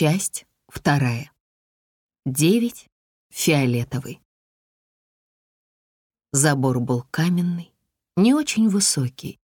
Часть вторая. Девять. Фиолетовый. Забор был каменный, не очень высокий.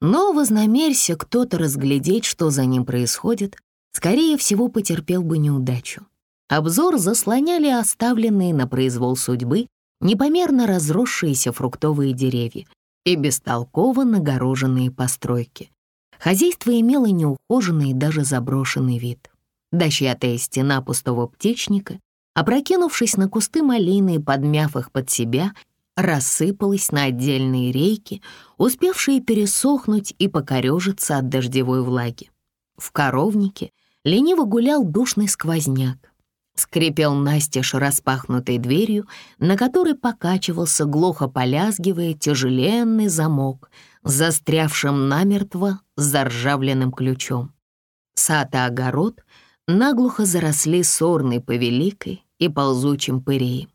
Но вознамерься кто-то разглядеть, что за ним происходит, скорее всего, потерпел бы неудачу. Обзор заслоняли оставленные на произвол судьбы непомерно разросшиеся фруктовые деревья и бестолково нагороженные постройки. Хозяйство имело неухоженный и даже заброшенный вид. Дощатая стена пустого птичника, опрокинувшись на кусты малины и подмяв их под себя, рассыпалась на отдельные рейки, успевшие пересохнуть и покорежиться от дождевой влаги. В коровнике лениво гулял душный сквозняк. Скрипел настежь распахнутой дверью, на которой покачивался, глухо полязгивая, тяжеленный замок, застрявшим намертво заржавленным ключом. Сад и огород наглухо заросли сорной повеликой и ползучим пыреем.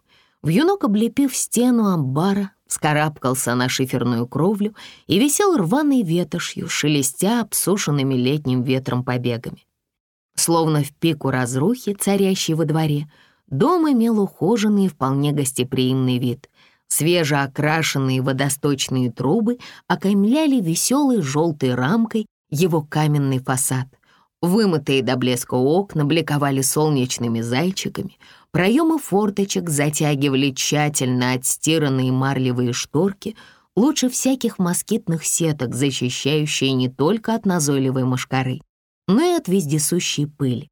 Вьюнок, облепив стену амбара, скарабкался на шиферную кровлю и висел рваной ветошью, шелестя обсушенными летним ветром побегами. Словно в пику разрухи, царящей во дворе, дом имел ухоженный и вполне гостеприимный вид. Свежеокрашенные водосточные трубы окаймляли веселой желтой рамкой его каменный фасад. Вымытые до блеска окна бликовали солнечными зайчиками, Проемы форточек затягивали тщательно отстиранные марлевые шторки, лучше всяких москитных сеток, защищающие не только от назойливой мошкары, но и от вездесущей пыли.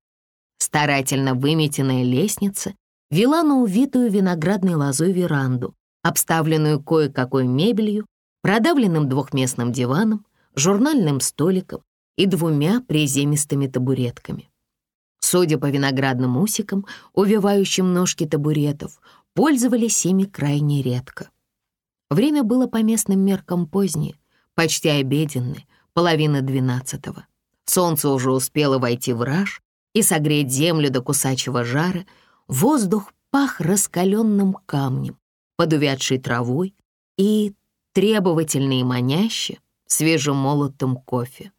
Старательно выметенная лестница вела на увитую виноградной лозой веранду, обставленную кое-какой мебелью, продавленным двухместным диваном, журнальным столиком и двумя приземистыми табуретками. Судя по виноградным усикам, увивающим ножки табуретов, пользовались ими крайне редко. Время было по местным меркам позднее, почти обеденное, половина двенадцатого. Солнце уже успело войти в раж и согреть землю до кусачего жара, воздух пах раскаленным камнем, подувядшей травой и требовательно и маняще свежемолотым кофе.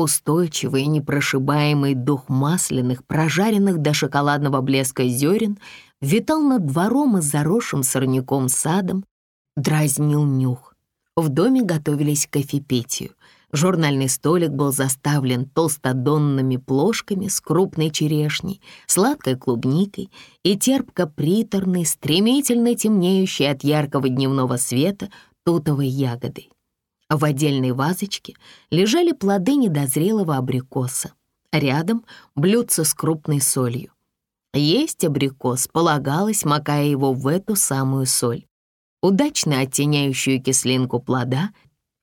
Устойчивый и непрошибаемый дух масляных, прожаренных до шоколадного блеска зерен, витал над двором и заросшим сорняком садом, дразнил нюх. В доме готовились к кофепитию. Журнальный столик был заставлен толстодонными плошками с крупной черешней, сладкой клубникой и терпко-приторной, стремительно темнеющей от яркого дневного света тутовой ягодой. В отдельной вазочке лежали плоды недозрелого абрикоса. Рядом блюдце с крупной солью. Есть абрикос полагалось, макая его в эту самую соль, удачно оттеняющую кислинку плода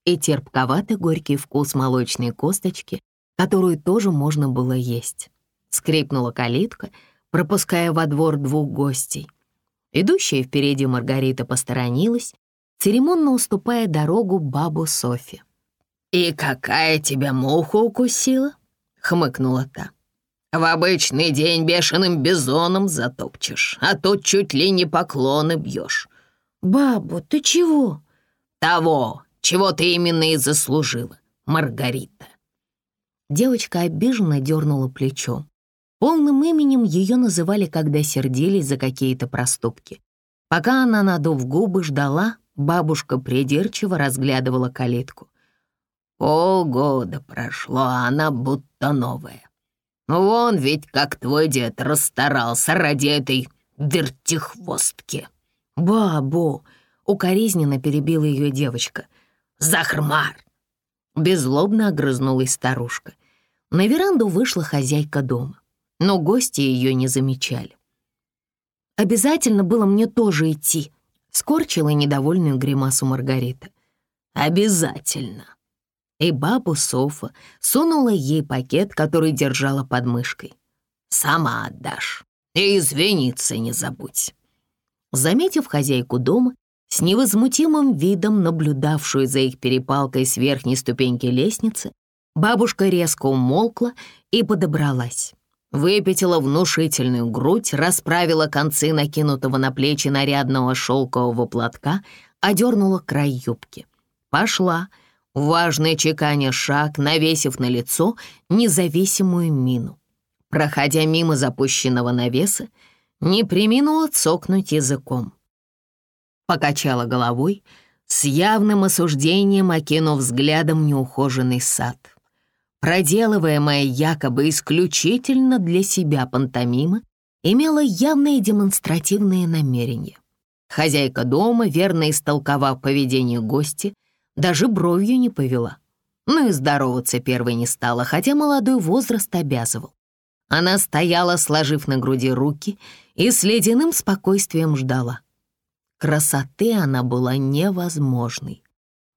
и терпковатый горький вкус молочной косточки, которую тоже можно было есть. Скрипнула калитка, пропуская во двор двух гостей. Идущая впереди Маргарита посторонилась церемонно уступая дорогу бабу Софи. «И какая тебя муха укусила?» — хмыкнула та. «В обычный день бешеным бизоном затопчешь, а тут чуть ли не поклоны бьешь». «Бабу, ты чего?» «Того, чего ты именно и заслужила, Маргарита». Девочка обиженно дернула плечом. Полным именем ее называли, когда сердились за какие-то проступки. Пока она, надув губы, ждала, Бабушка придирчиво разглядывала калитку. Полгода прошло, а она будто новая. Вон ведь как твой дед расстарался ради этой вертихвостки. Бабу, укоризненно перебила ее девочка. Захрмар! Беззлобно огрызнулась старушка. На веранду вышла хозяйка дома, но гости ее не замечали. «Обязательно было мне тоже идти», скорчила недовольную гримасу Маргарита. «Обязательно!» И бабу Софа сунула ей пакет, который держала под мышкой. «Сама отдашь. И извиниться не забудь». Заметив хозяйку дома, с невозмутимым видом наблюдавшую за их перепалкой с верхней ступеньки лестницы, бабушка резко умолкла и подобралась выпятила внушительную грудь, расправила концы накинутого на плечи нарядного шелкового платка, одернула край юбки. Пошла, важный чеканя шаг, навесив на лицо независимую мину. проходя мимо запущенного навеса, не приминула цокнуть языком. Покачала головой, с явным осуждением окинув взглядом неухоженный сад. Проделываемая якобы исключительно для себя пантомима имела явные демонстративные намерения. Хозяйка дома, верно истолковав поведение гостя, даже бровью не повела. Ну и здороваться первой не стала, хотя молодой возраст обязывал. Она стояла, сложив на груди руки, и с ледяным спокойствием ждала. Красоты она была невозможной.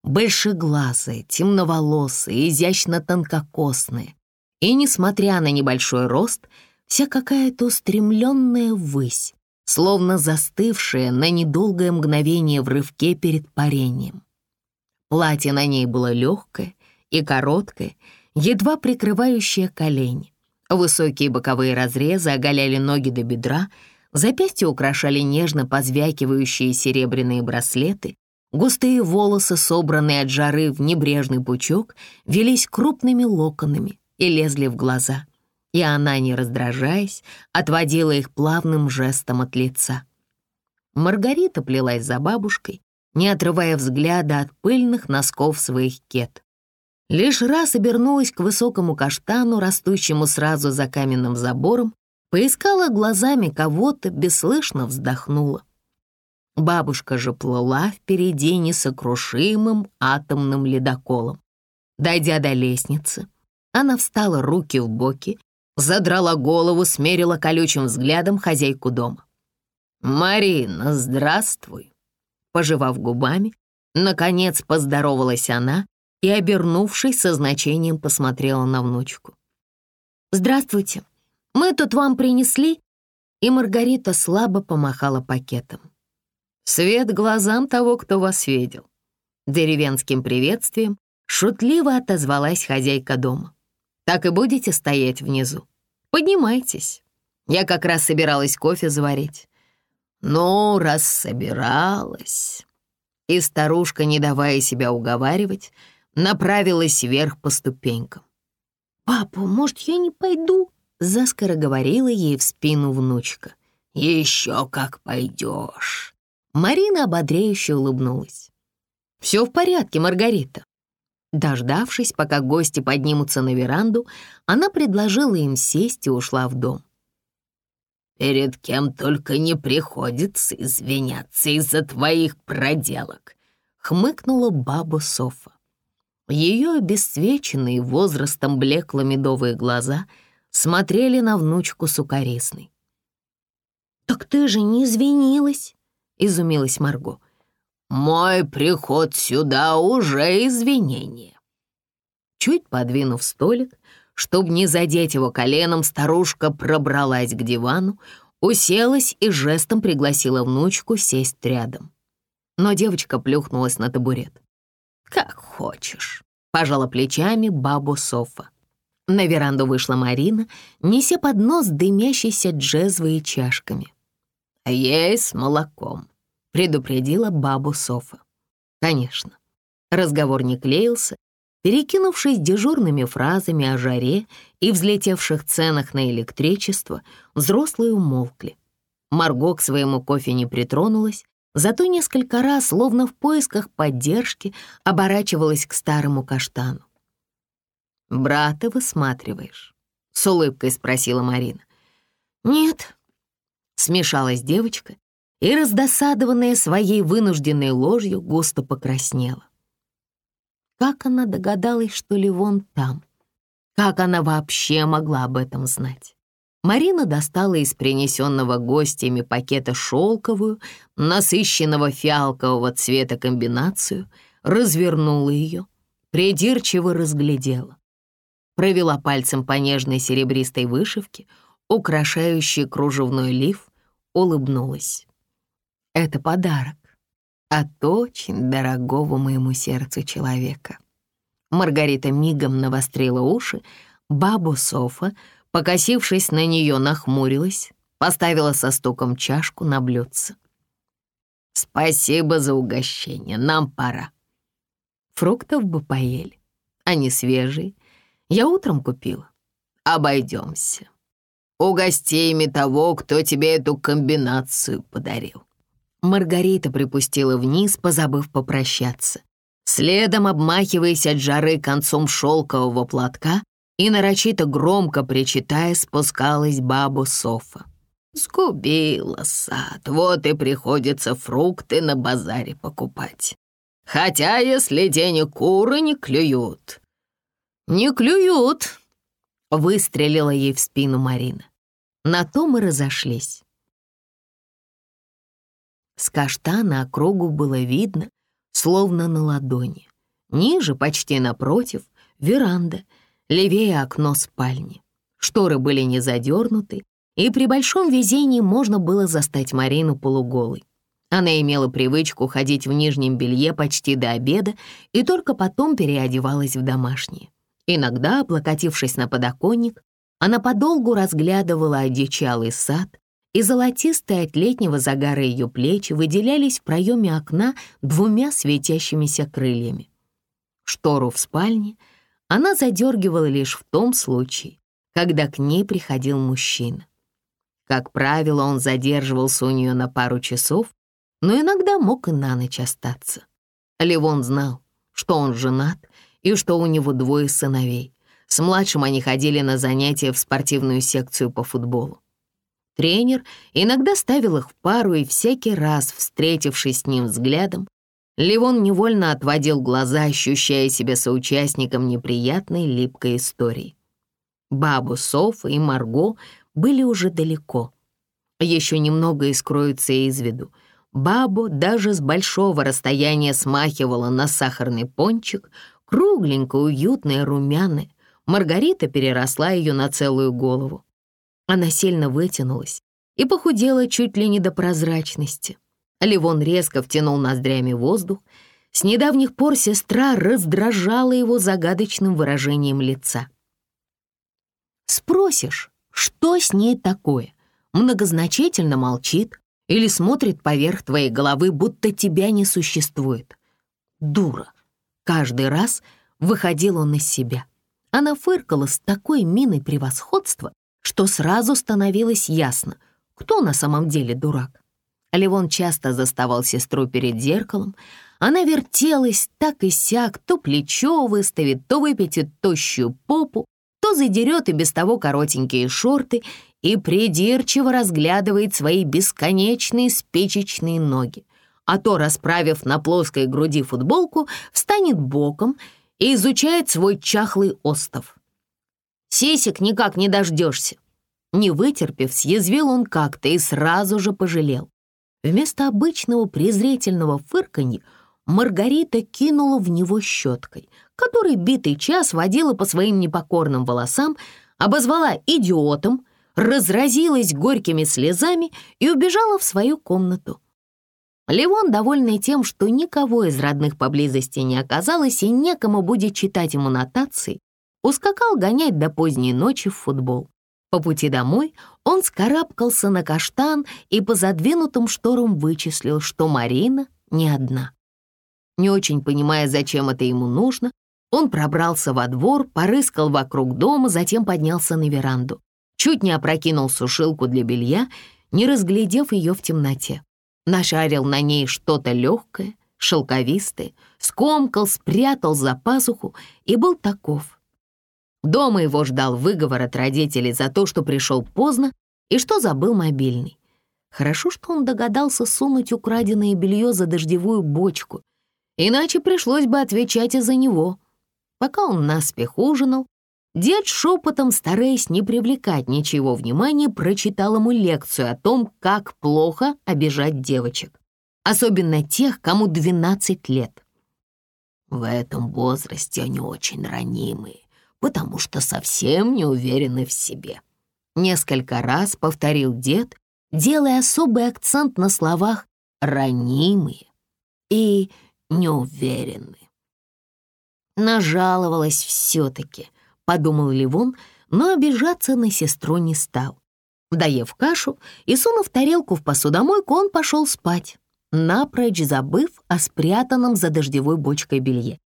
Большеглазая, темноволосая, изящно тонкокосная. И, несмотря на небольшой рост, вся какая-то устремленная ввысь, словно застывшая на недолгое мгновение в рывке перед парением. Платье на ней было легкое и короткое, едва прикрывающее колени. Высокие боковые разрезы оголяли ноги до бедра, запястья украшали нежно позвякивающие серебряные браслеты, густые волосы, собранные от жары в небрежный пучок, велись крупными локонами и лезли в глаза и она, не раздражаясь, отводила их плавным жестом от лица. Маргарита плелась за бабушкой, не отрывая взгляда от пыльных носков своих кет. Лишь раз обернулась к высокому каштану, растущему сразу за каменным забором, поискала глазами кого-то, бесслышно вздохнула. Бабушка же плыла впереди несокрушимым атомным ледоколом. Дойдя до лестницы, она встала руки в боки задрала голову, смерила колючим взглядом хозяйку дома. «Марина, здравствуй!» Пожевав губами, наконец поздоровалась она и, обернувшись, со значением посмотрела на внучку. «Здравствуйте, мы тут вам принесли...» И Маргарита слабо помахала пакетом. «Свет глазам того, кто вас видел». Деревенским приветствием шутливо отозвалась хозяйка дома. «Так и будете стоять внизу?» Поднимайтесь. Я как раз собиралась кофе заварить. Ну, раз собиралась... И старушка, не давая себя уговаривать, направилась вверх по ступенькам. «Папа, может, я не пойду?» Заскоро говорила ей в спину внучка. «Еще как пойдешь!» Марина ободряюще улыбнулась. «Все в порядке, Маргарита. Дождавшись, пока гости поднимутся на веранду, она предложила им сесть и ушла в дом. «Перед кем только не приходится извиняться из-за твоих проделок», — хмыкнула баба Софа. Ее обесцвеченные возрастом блекло-медовые глаза смотрели на внучку сукоризной. «Так ты же не извинилась», — изумилась Марго. «Мой приход сюда уже извинение». Чуть подвинув столик, чтобы не задеть его коленом, старушка пробралась к дивану, уселась и жестом пригласила внучку сесть рядом. Но девочка плюхнулась на табурет. «Как хочешь», — пожала плечами бабу Софа. На веранду вышла Марина, неся поднос дымящийся джезвой чашками. «Ей с молоком», предупредила бабу Софа. Конечно, разговор не клеился, перекинувшись дежурными фразами о жаре и взлетевших ценах на электричество, взрослые умолкли. Марго к своему кофе не притронулась, зато несколько раз, словно в поисках поддержки, оборачивалась к старому каштану. «Брата высматриваешь?» — с улыбкой спросила Марина. «Нет», — смешалась девочка и, раздосадованная своей вынужденной ложью, густо покраснела. Как она догадалась, что Ливон там? Как она вообще могла об этом знать? Марина достала из принесенного гостями пакета шелковую, насыщенного фиалкового цвета комбинацию, развернула ее, придирчиво разглядела. Провела пальцем по нежной серебристой вышивке, украшающей кружевной лиф, улыбнулась. Это подарок от очень дорогого моему сердцу человека. Маргарита мигом навострила уши, бабу Софа, покосившись на нее, нахмурилась, поставила со стуком чашку на блюдце. «Спасибо за угощение, нам пора». Фруктов бы поели, они свежие. Я утром купила. Обойдемся. Угости ими того, кто тебе эту комбинацию подарил». Маргарита припустила вниз, позабыв попрощаться. Следом, обмахиваясь от жары концом шелкового платка и нарочито громко причитая, спускалась бабу Софа. «Сгубила сад, вот и приходится фрукты на базаре покупать. Хотя, если денег куры не клюют...» «Не клюют!» — выстрелила ей в спину Марина. На то мы разошлись. С каштана округу было видно, словно на ладони. Ниже, почти напротив, веранда, левее окно спальни. Шторы были не задернуты, и при большом везении можно было застать Марину полуголой. Она имела привычку ходить в нижнем белье почти до обеда и только потом переодевалась в домашнее. Иногда, облокотившись на подоконник, она подолгу разглядывала одичалый сад, и золотистые от летнего загара ее плечи выделялись в проеме окна двумя светящимися крыльями. Штору в спальне она задергивала лишь в том случае, когда к ней приходил мужчина. Как правило, он задерживался у нее на пару часов, но иногда мог и на ночь остаться. Левон знал, что он женат и что у него двое сыновей. С младшим они ходили на занятия в спортивную секцию по футболу. Тренер иногда ставил их в пару, и всякий раз, встретившись с ним взглядом, Ливон невольно отводил глаза, ощущая себя соучастником неприятной липкой истории. Бабу Софа и Марго были уже далеко. Еще немного и скроются из виду. Бабу даже с большого расстояния смахивала на сахарный пончик, кругленькая, уютная, румяная, Маргарита переросла ее на целую голову. Она сильно вытянулась и похудела чуть ли не до прозрачности. Ливон резко втянул ноздрями воздух. С недавних пор сестра раздражала его загадочным выражением лица. Спросишь, что с ней такое? Многозначительно молчит или смотрит поверх твоей головы, будто тебя не существует. Дура. Каждый раз выходил он из себя. Она фыркала с такой миной превосходства, что сразу становилось ясно, кто на самом деле дурак. Левон часто заставал сестру перед зеркалом. Она вертелась так и сяк, то плечо выставит, то выпятит тощую попу, то задерет и без того коротенькие шорты и придирчиво разглядывает свои бесконечные спичечные ноги, а то, расправив на плоской груди футболку, встанет боком и изучает свой чахлый остов. «Сисек никак не дождешься». Не вытерпев, съязвил он как-то и сразу же пожалел. Вместо обычного презрительного фырканья Маргарита кинула в него щеткой, который битый час водила по своим непокорным волосам, обозвала идиотом, разразилась горькими слезами и убежала в свою комнату. Левон, довольный тем, что никого из родных поблизости не оказалось и некому будет читать ему нотации, ускакал гонять до поздней ночи в футбол. По пути домой он скарабкался на каштан и по задвинутым шторам вычислил, что Марина не одна. Не очень понимая, зачем это ему нужно, он пробрался во двор, порыскал вокруг дома, затем поднялся на веранду. Чуть не опрокинул сушилку для белья, не разглядев ее в темноте нашарил на ней что-то легкое, шелковистое, скомкал, спрятал за пазуху и был таков. Дома его ждал выговор от родителей за то, что пришел поздно и что забыл мобильный. Хорошо, что он догадался сунуть украденное белье за дождевую бочку, иначе пришлось бы отвечать и за него. Пока он наспех ужинал, Дед шепотом, стараясь не привлекать ничего внимания, прочитал ему лекцию о том, как плохо обижать девочек, особенно тех, кому 12 лет. В этом возрасте они очень ранимые, потому что совсем не уверены в себе. Несколько раз повторил дед, делая особый акцент на словах «ранимые» и «неуверенные». Нажаловалась все-таки — подумал Ливон, но обижаться на сестру не стал. Доев кашу и сунув тарелку в посудомойку, он пошел спать, напрочь забыв о спрятанном за дождевой бочкой белье.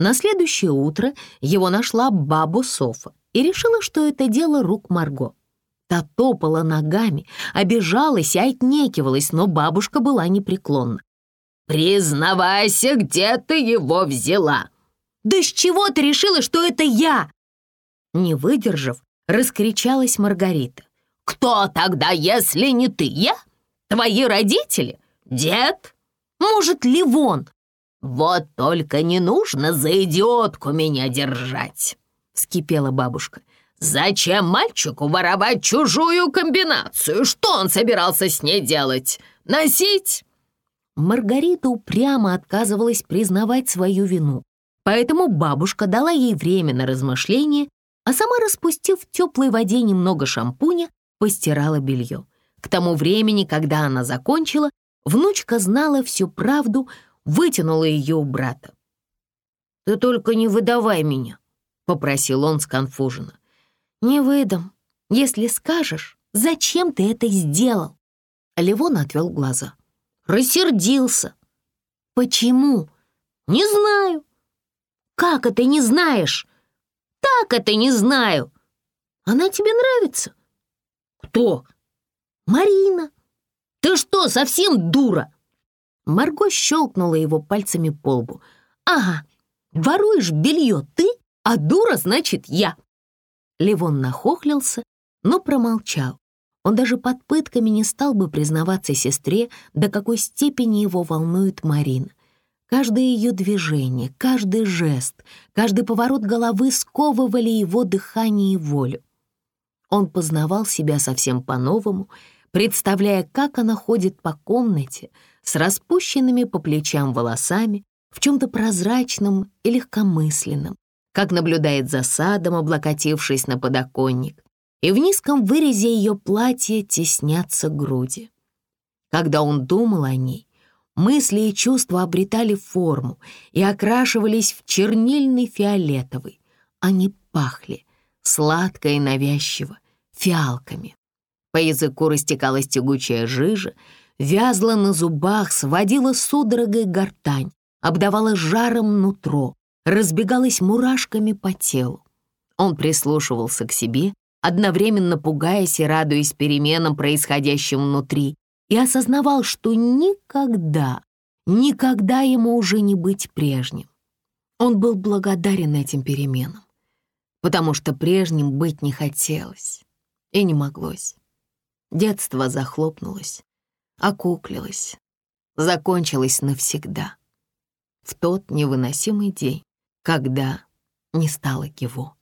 На следующее утро его нашла бабу Софа и решила, что это дело рук Марго. Та топала ногами, обижалась и отнекивалась, но бабушка была непреклонна. «Признавайся, где ты его взяла?» «Да с чего ты решила, что это я?» Не выдержав, раскричалась Маргарита. «Кто тогда, если не ты? Я? Твои родители? Дед? Может, Ливон?» «Вот только не нужно за идиотку меня держать!» — вскипела бабушка. «Зачем мальчику воровать чужую комбинацию? Что он собирался с ней делать? Носить?» Маргарита упрямо отказывалась признавать свою вину, поэтому бабушка дала ей время на размышление, а сама, распустив в теплой воде немного шампуня, постирала белье. К тому времени, когда она закончила, внучка знала всю правду, вытянула ее у брата. «Ты только не выдавай меня», — попросил он сконфуженно. «Не выдам, если скажешь, зачем ты это сделал?» Левон отвел глаза. «Рассердился». «Почему?» «Не знаю». «Как это не знаешь?» «Так это не знаю». «Она тебе нравится?» «Кто?» «Марина». «Ты что, совсем дура?» Марго щелкнула его пальцами по лбу. «Ага, воруешь белье ты, а дура значит я». Левон нахохлился, но промолчал. Он даже под пытками не стал бы признаваться сестре, до какой степени его волнует Марина. Каждое ее движение, каждый жест, каждый поворот головы сковывали его дыхание и волю. Он познавал себя совсем по-новому, представляя, как она ходит по комнате с распущенными по плечам волосами, в чем-то прозрачном и легкомысленном, как наблюдает за садом, облокотившись на подоконник, и в низком вырезе ее платья теснятся груди. Когда он думал о ней, мысли и чувства обретали форму и окрашивались в чернильный фиолетовый. Они пахли сладко и навязчиво, фиалками. По языку растекалась тягучая жижа, вязла на зубах, сводила судорогой гортань, обдавала жаром нутро, разбегалась мурашками по телу. Он прислушивался к себе, одновременно пугаясь и радуясь переменам, происходящим внутри, и осознавал, что никогда, никогда ему уже не быть прежним. Он был благодарен этим переменам, потому что прежним быть не хотелось и не моглось. Детство захлопнулось, окуклилось, закончилось навсегда. В тот невыносимый день, когда не стало его.